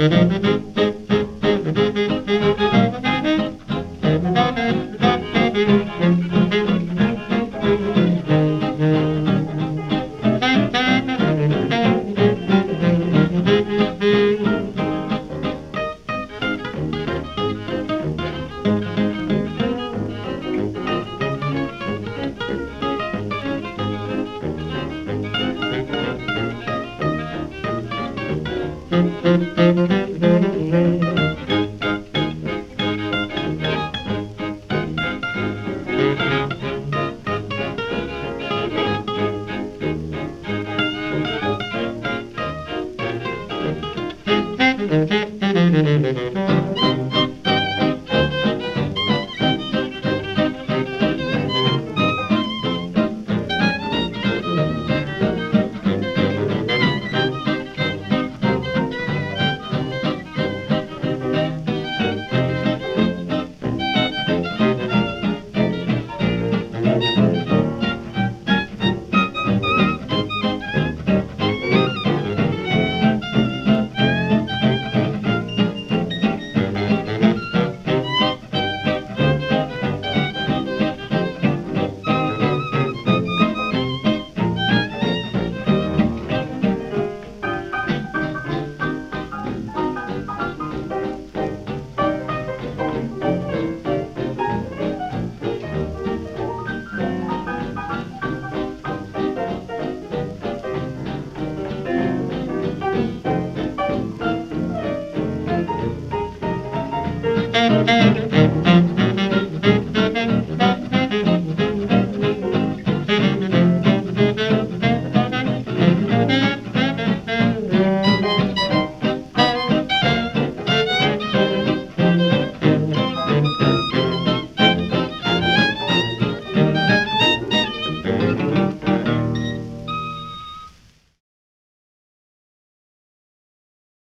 thank mm -hmm. you thank